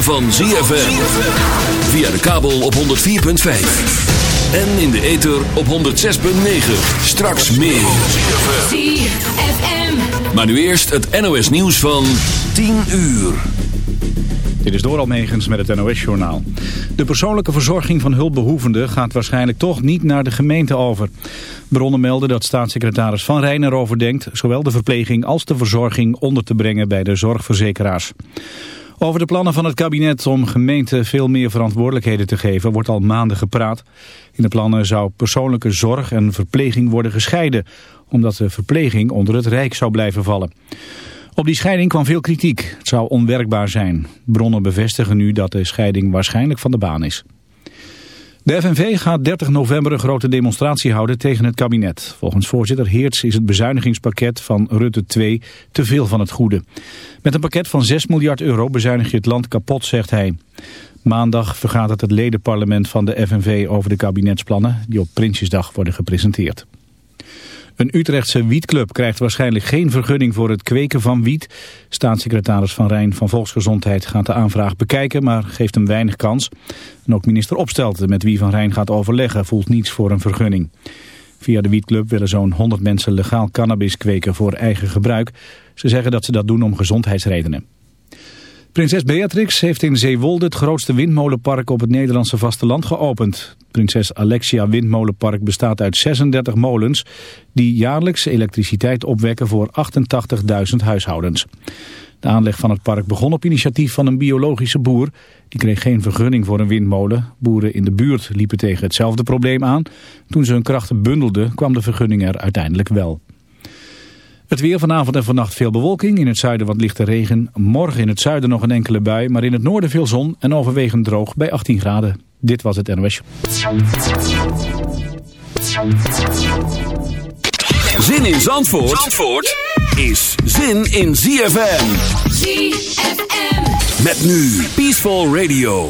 ritme van ZFM. Via de kabel op 104.5. En in de ether op 106.9. Straks meer. ZFM. Maar nu eerst het NOS nieuws van 10 uur. Dit is Doral Megens met het NOS-journaal. De persoonlijke verzorging van hulpbehoevenden gaat waarschijnlijk toch niet naar de gemeente over. Bronnen melden dat staatssecretaris Van Rijn erover denkt... zowel de verpleging als de verzorging onder te brengen bij de zorgverzekeraars. Over de plannen van het kabinet om gemeenten veel meer verantwoordelijkheden te geven... wordt al maanden gepraat. In de plannen zou persoonlijke zorg en verpleging worden gescheiden... omdat de verpleging onder het Rijk zou blijven vallen. Op die scheiding kwam veel kritiek. Het zou onwerkbaar zijn. Bronnen bevestigen nu dat de scheiding waarschijnlijk van de baan is. De FNV gaat 30 november een grote demonstratie houden tegen het kabinet. Volgens voorzitter Heerts is het bezuinigingspakket van Rutte 2 te veel van het goede. Met een pakket van 6 miljard euro bezuinig je het land kapot, zegt hij. Maandag vergaat het ledenparlement van de FNV over de kabinetsplannen... die op Prinsjesdag worden gepresenteerd. Een Utrechtse wietclub krijgt waarschijnlijk geen vergunning voor het kweken van wiet. Staatssecretaris Van Rijn van Volksgezondheid gaat de aanvraag bekijken, maar geeft hem weinig kans. En ook minister Opstelten, met wie Van Rijn gaat overleggen, voelt niets voor een vergunning. Via de wietclub willen zo'n 100 mensen legaal cannabis kweken voor eigen gebruik. Ze zeggen dat ze dat doen om gezondheidsredenen. Prinses Beatrix heeft in Zeewolde het grootste windmolenpark op het Nederlandse vasteland geopend. Prinses Alexia Windmolenpark bestaat uit 36 molens die jaarlijks elektriciteit opwekken voor 88.000 huishoudens. De aanleg van het park begon op initiatief van een biologische boer. Die kreeg geen vergunning voor een windmolen. Boeren in de buurt liepen tegen hetzelfde probleem aan. Toen ze hun krachten bundelden kwam de vergunning er uiteindelijk wel. Het weer vanavond en vannacht veel bewolking. In het zuiden wat lichte regen. Morgen in het zuiden nog een enkele bui. Maar in het noorden veel zon en overwegend droog bij 18 graden. Dit was het NOS. Zin in Zandvoort, Zandvoort is zin in ZFM. ZFM. Met nu Peaceful Radio.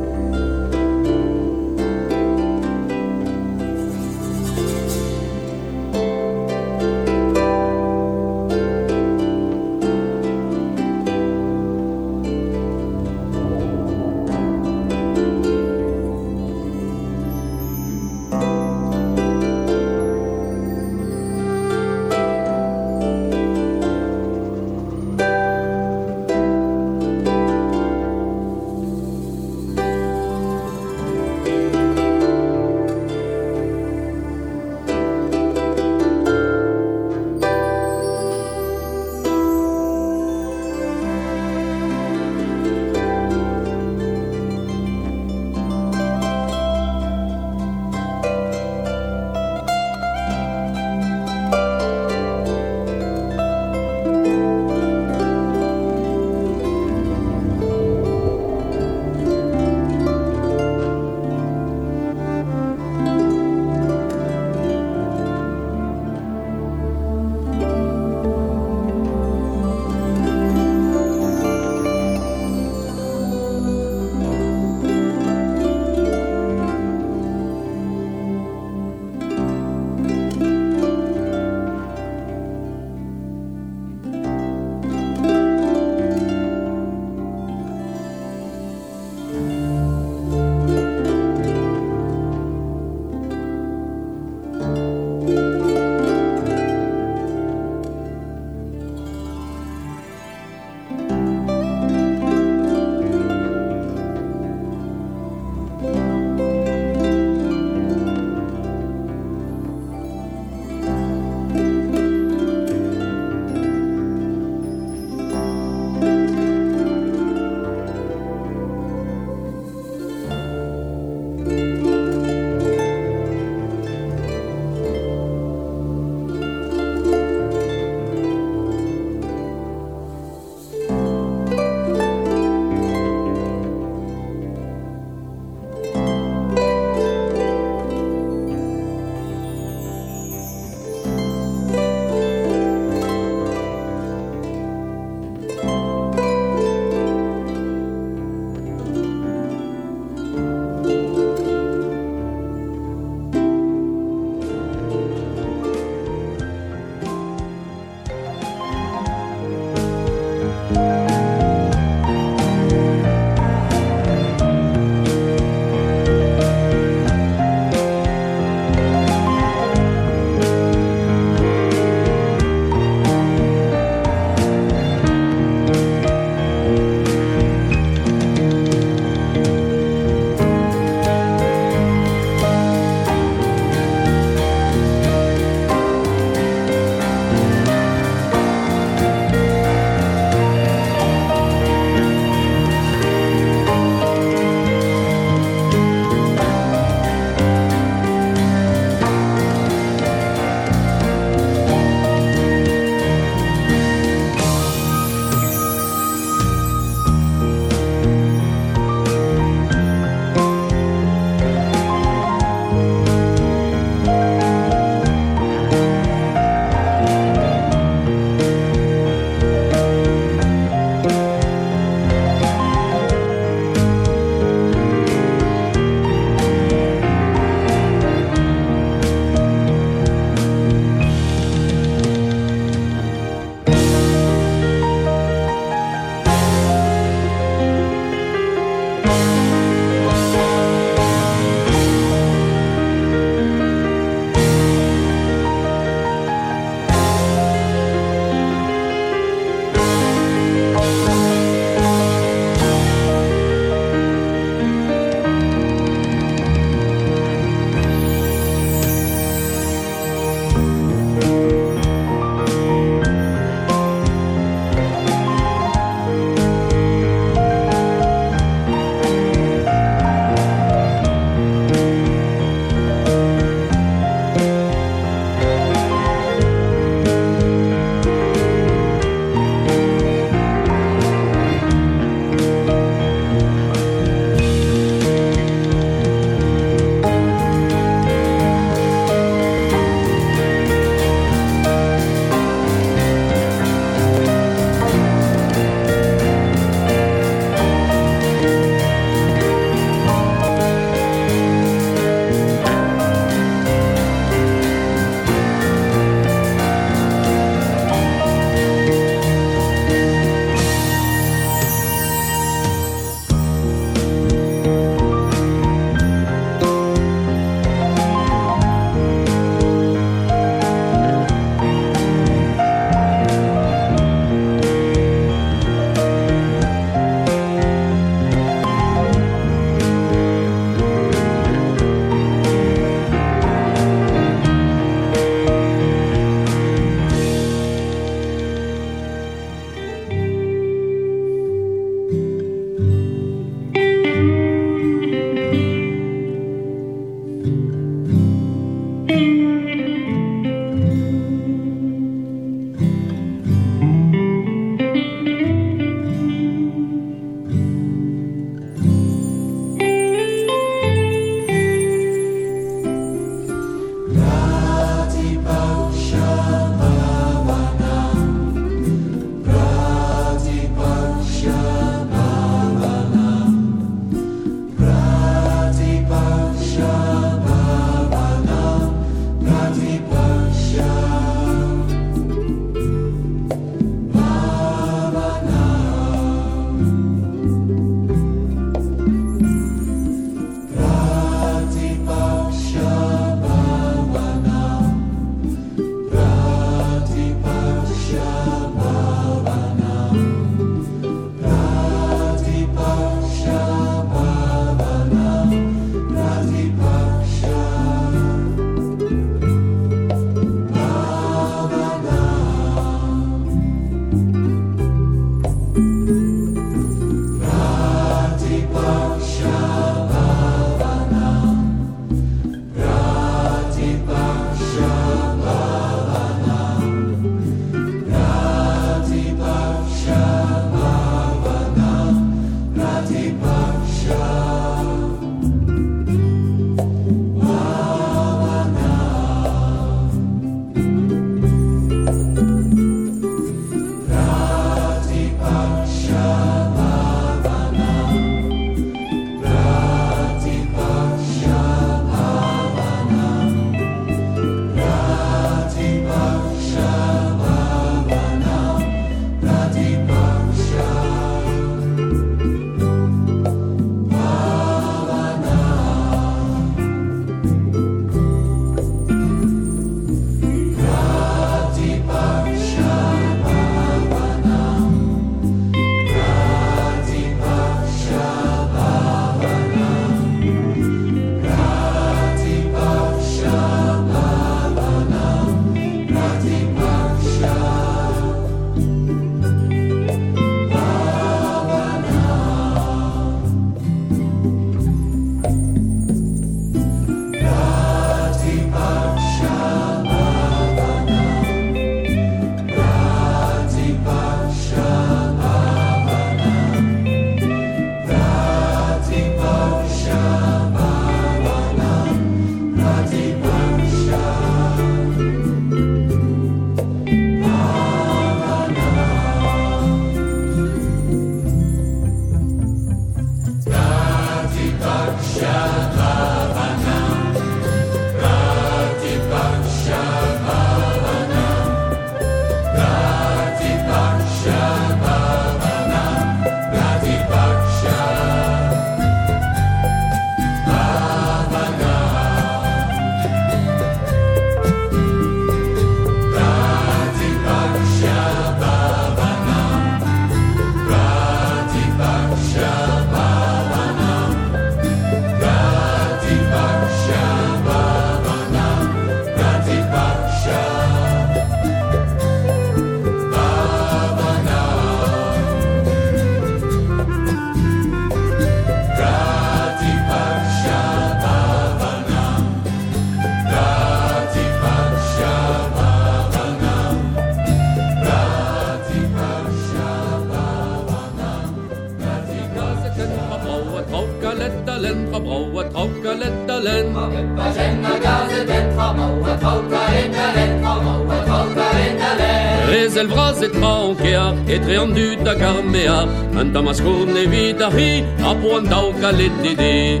Anta maskurne vita hi Apuan daw kalit didi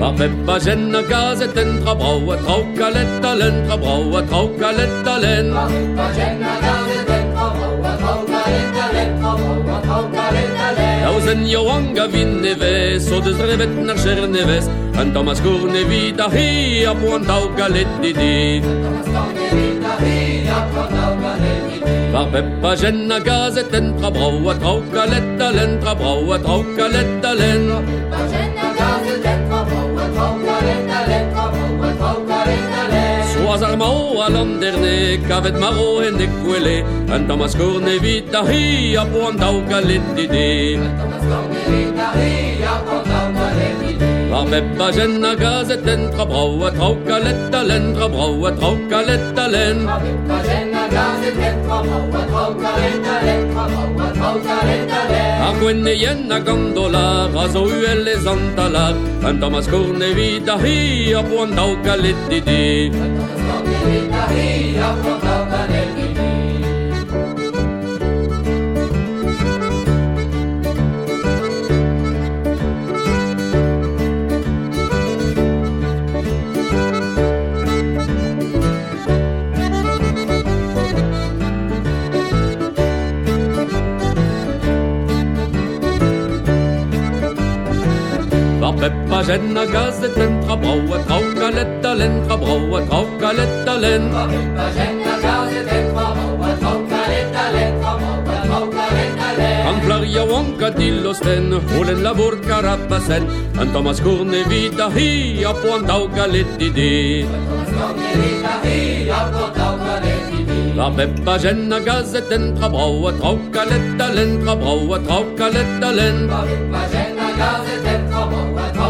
Par peppa genna gazet en tra braua Trau kaletta len tra kaletta len Par peppa genna gazet en tra braua Trau kaletta len tra braua Trau kaletta len Dausen jo anga vinne ves O des revet nar skerne ves Anta maskurne vita hi Apuan daw kalit didi Anta maskurne vita Var peppagenna gazeten tra braua tra braua traukaletta len Peppagenna gazeten tra mao a landerne kavet maro en An tamas korne vit hi a po an An tamas korne a Zeppażenna gazeten trabrowa, traukaletta len trabrowa, traukaletta len. Zeppażenna gazeten trabrowa, traukaletta len trabrowa, traukaletta len. Argwenne jenna gondola, razo uelle zantala, fantomas kurne vida hi, apuan taukaletti di. Fantomas kurne vida hi, apuan peppa genna gazet en tra braua Trau kaletta len tra braua Trau kaletta len Par peppa genna gazet en tra braua Trau kaletta len tra braua Trau kaletta len Kan flaria wanka dillosten Holen la vorka rappasen An Thomas Korne vita hi A po an tau kaletti di di Par peppa genna gazet en tra braua Trau kaletta len tra braua Trau kaletta len Par peppa genna gazet en tra braua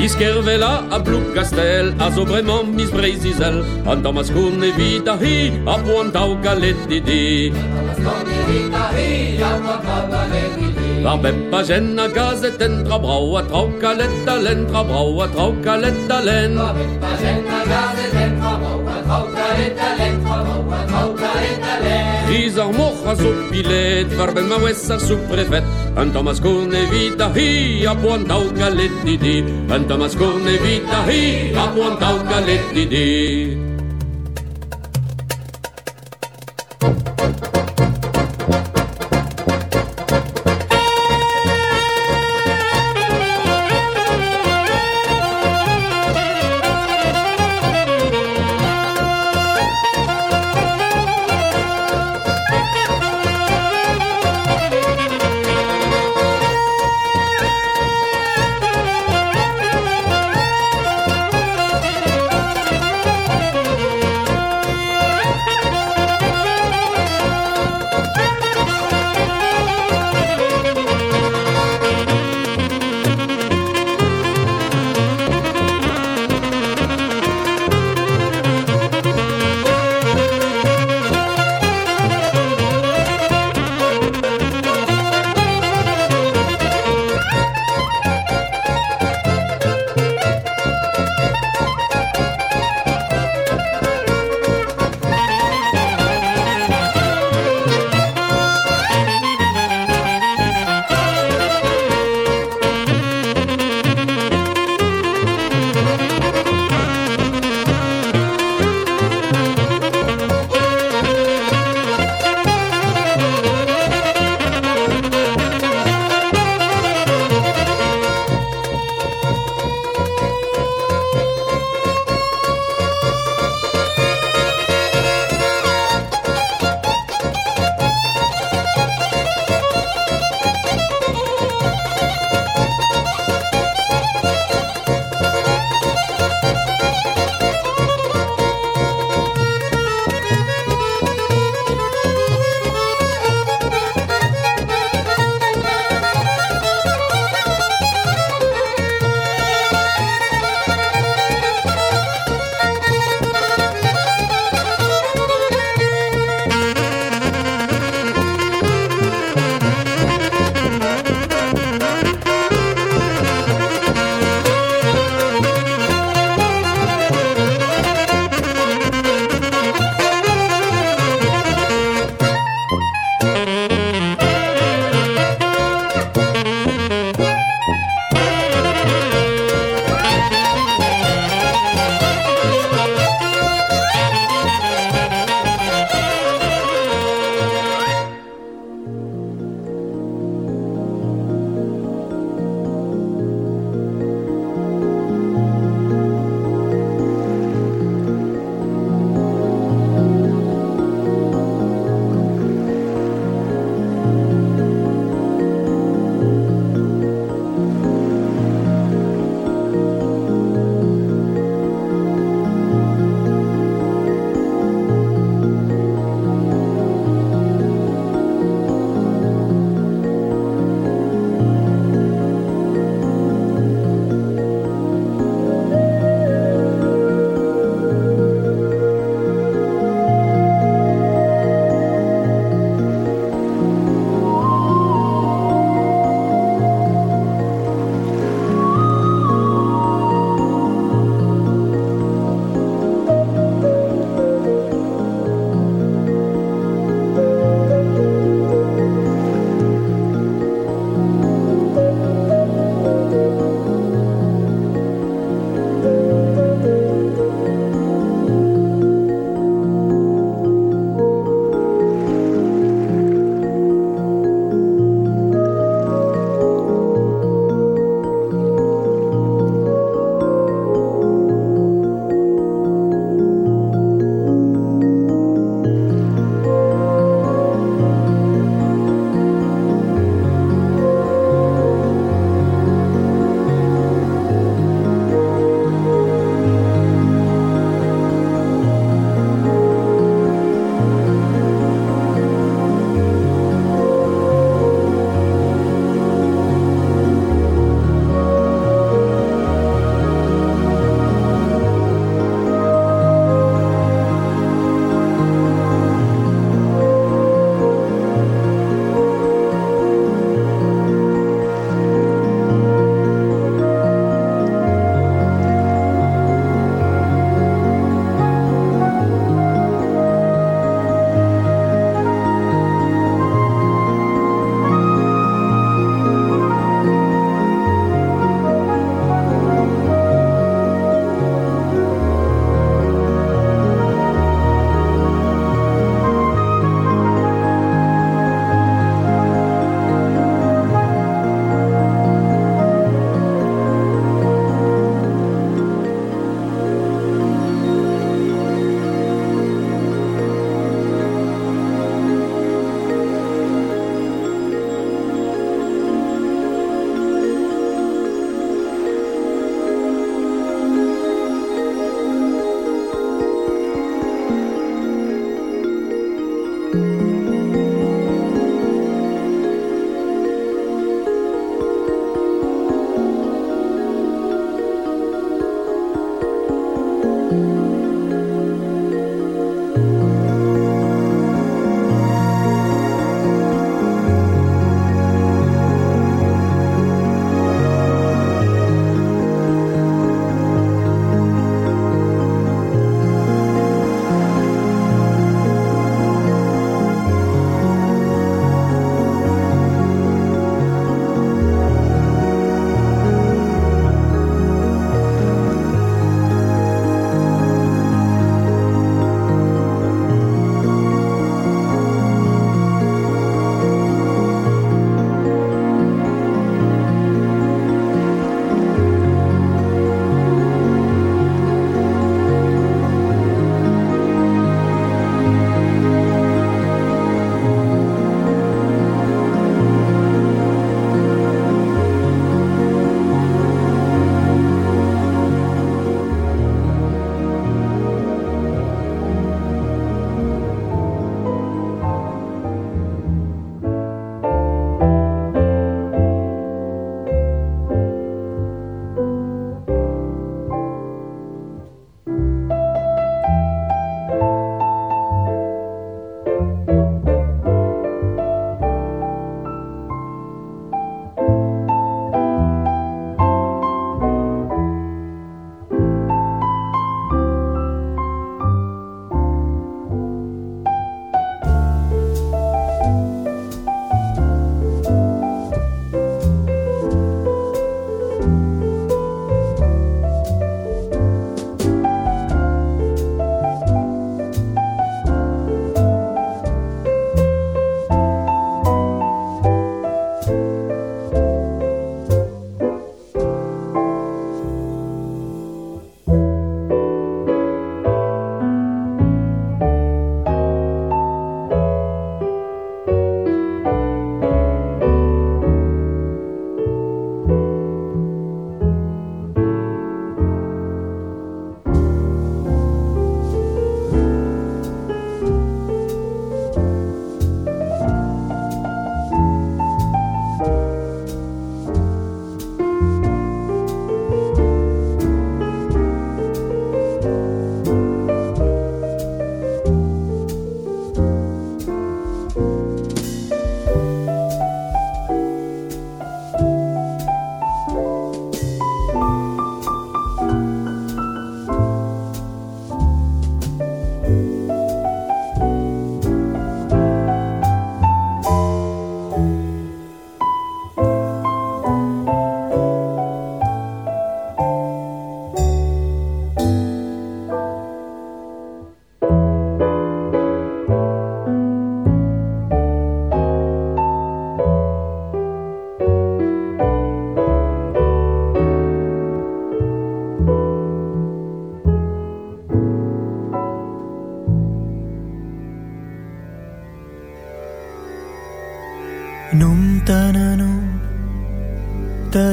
Iskervela a Blug Castel, a zobremant mis Breizizel, an damaskun evit a hi, a buon dau galet didi. Ar bep a gen a gazet en tra brau a trau galet a len, tra brau a trau galet a len. Ar bep a gen a gazet en tra brau a trau galet a len, tra brau a trau Izar moja su pilet, varbe ma wesa su prefet An Thomas vita hi, a puantau galet didi An Thomas Kone vita hi, a puantau galet didi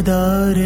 दार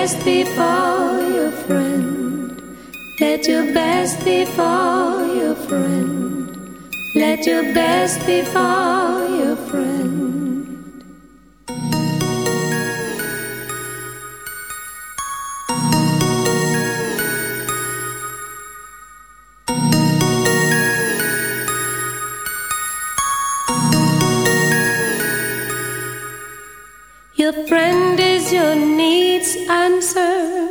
best be for your friend. Let your best be for your friend. Let your best be for your friend. Your friend is your needs answer,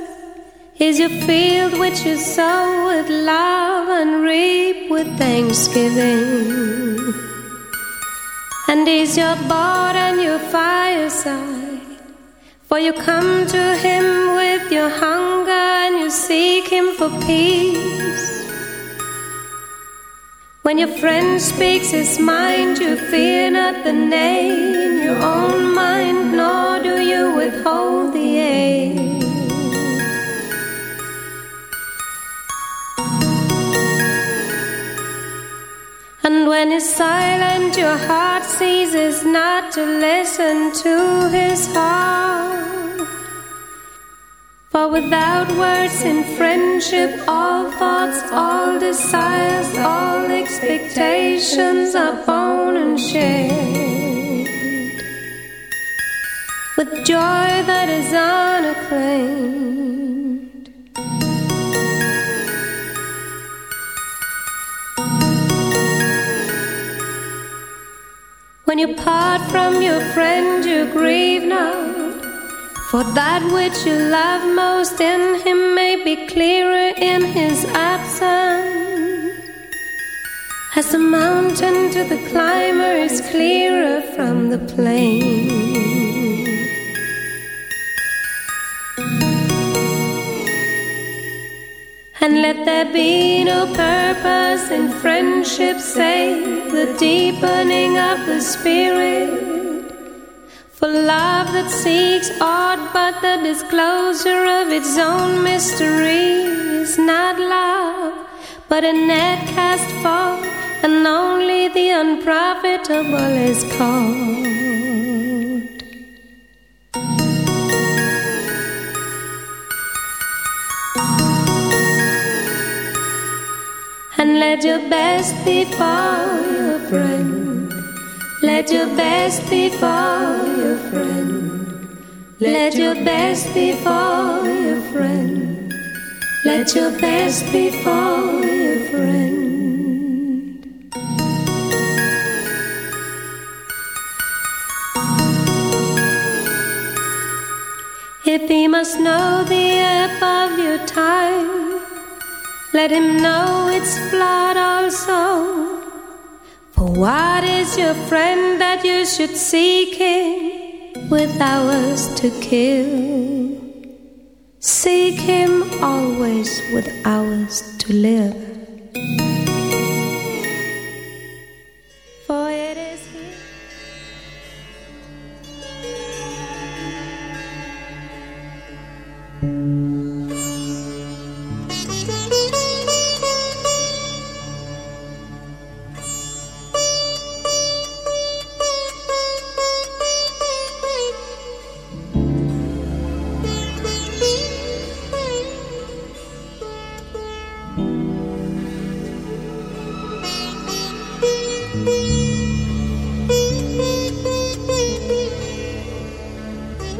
is your field which you sow with love and reap with thanksgiving, and is your board and your fireside. For you come to him with your hunger and you seek him for peace. When your friend speaks his mind, you fear not the name your own mind, nor do you withhold when is silent, your heart ceases not to listen to his heart. For without words in friendship, all thoughts, all desires, all expectations are born and shared. With joy that is unacclaimed. When you part from your friend, you grieve not. For that which you love most in him may be clearer in his absence. As the mountain to the climber is clearer from the plain. And let there be no purpose in friendship save the deepening of the spirit. For love that seeks aught but the disclosure of its own mystery is not love, but a net cast forth, and only the unprofitable is called. Let your best be for your friend. Let your best be for your friend. Let your best be for your friend. Let your best be for your friend. If he must know the ebb of your time, let him know its flood also. For what is your friend that you should seek him with hours to kill? Seek him always with hours to live.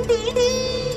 滴滴。